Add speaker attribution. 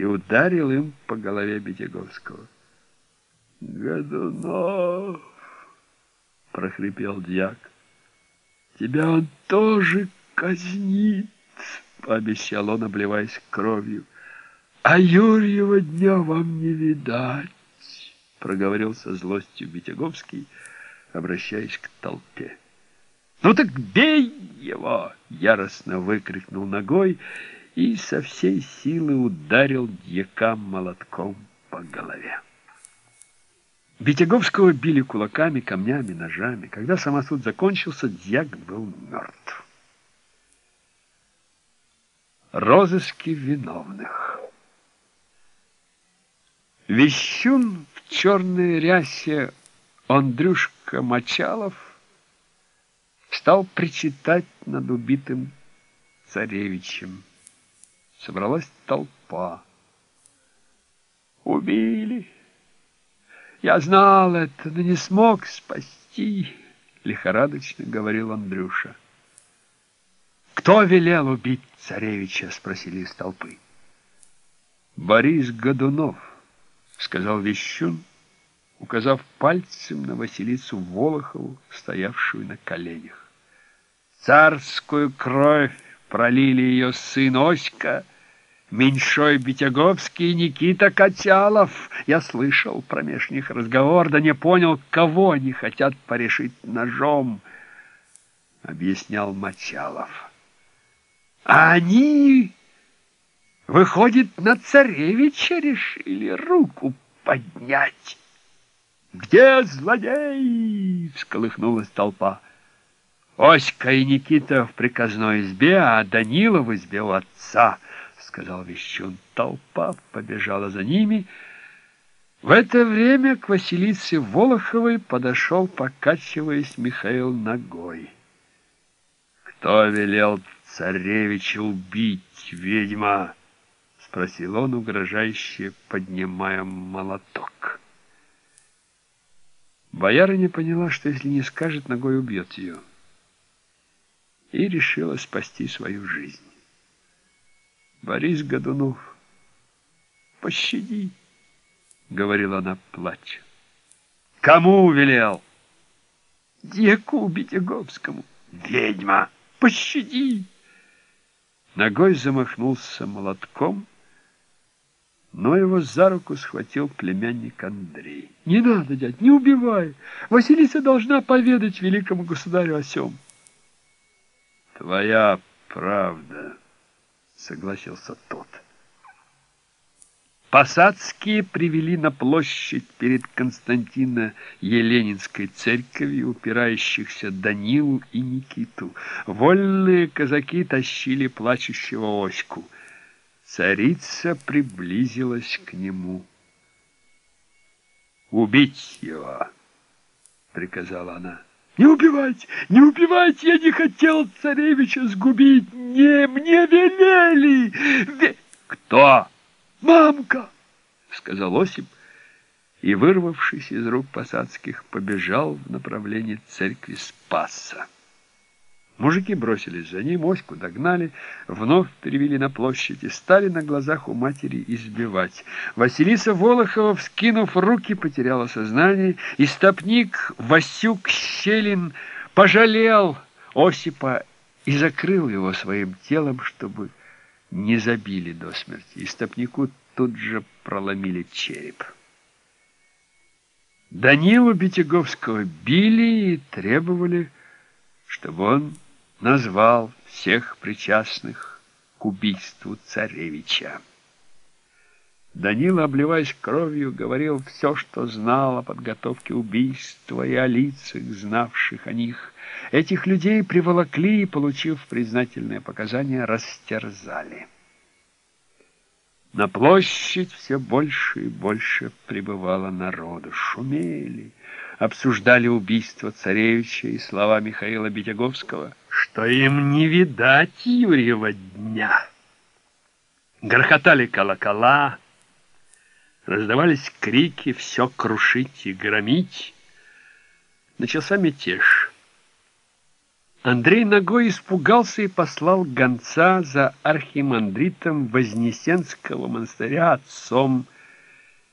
Speaker 1: и ударил им по голове Бетяговского. «Годунов!» — прохрипел дьяк. «Тебя он тоже казнит!» — пообещал он, обливаясь кровью. «А Юрьева дня вам не видать!» — проговорил со злостью Бетяговский, обращаясь к толпе. «Ну так бей его!» — яростно выкрикнул ногой и со всей силы ударил дьяка молотком по голове. Битяговского били кулаками, камнями, ножами. Когда самосуд закончился, дьяк был мертв. Розыски виновных Вещун в черной рясе Андрюшка Мочалов стал причитать над убитым царевичем. Собралась толпа. Убили. Я знал это, но не смог спасти, лихорадочно говорил Андрюша. Кто велел убить царевича? спросили из толпы. Борис Годунов, сказал Вещун, указав пальцем на Василису Волохову, стоявшую на коленях. Царскую кровь пролили ее сын Оська, Меньшой Битяговский Никита Котялов. Я слышал промеж них разговор, да не понял, кого они хотят порешить ножом, — объяснял Мочалов. А они, выходит, на царевича решили руку поднять. «Где злодей?» — всколыхнулась толпа. Оська и Никита в приказной избе, а Данила в избе у отца — сказал Вещун. Толпа побежала за ними. В это время к Василисе Волоховой подошел, покачиваясь, Михаил ногой. «Кто велел царевича убить, ведьма?» — спросил он, угрожающе поднимая молоток. Боярыня поняла, что если не скажет, ногой убьет ее, и решила спасти свою жизнь. Борис Годунов, пощади, — говорила она, плача. Кому велел? Дьяку Битяговскому. Ведьма, пощади! Ногой замахнулся молотком, но его за руку схватил племянник Андрей. «Не надо, дядь, не убивай! Василиса должна поведать великому государю о сем». «Твоя правда!» Согласился тот. Посадские привели на площадь перед Константино-Еленинской церковью упирающихся Данилу и Никиту. Вольные казаки тащили плачущего Оську. Царица приблизилась к нему. «Убить его!» — приказала она. Не убивайте, не убивайте, я не хотел царевича сгубить. Не, мне велели. Ве... Кто? Мамка, сказал Осип и, вырвавшись из рук посадских, побежал в направлении церкви Спаса. Мужики бросились за ним, Оську догнали, вновь перевели на площадь и стали на глазах у матери избивать. Василиса Волохова, вскинув руки, потеряла сознание, и стопник Васюк Щелин пожалел Осипа и закрыл его своим телом, чтобы не забили до смерти. И стопнику тут же проломили череп. Данилу Битяговского били и требовали, чтобы он назвал всех причастных к убийству царевича. Данила, обливаясь кровью, говорил все, что знал о подготовке убийства и о лицах, знавших о них. Этих людей приволокли и, получив признательные показания, растерзали. На площадь все больше и больше прибывало народу. Шумели, обсуждали убийство царевича и слова Михаила Битяговского, что им не видать Юрьева дня. Грохотали колокола, раздавались крики «все крушить и громить». Начался мятеж. Андрей ногой испугался и послал гонца за архимандритом Вознесенского монастыря отцом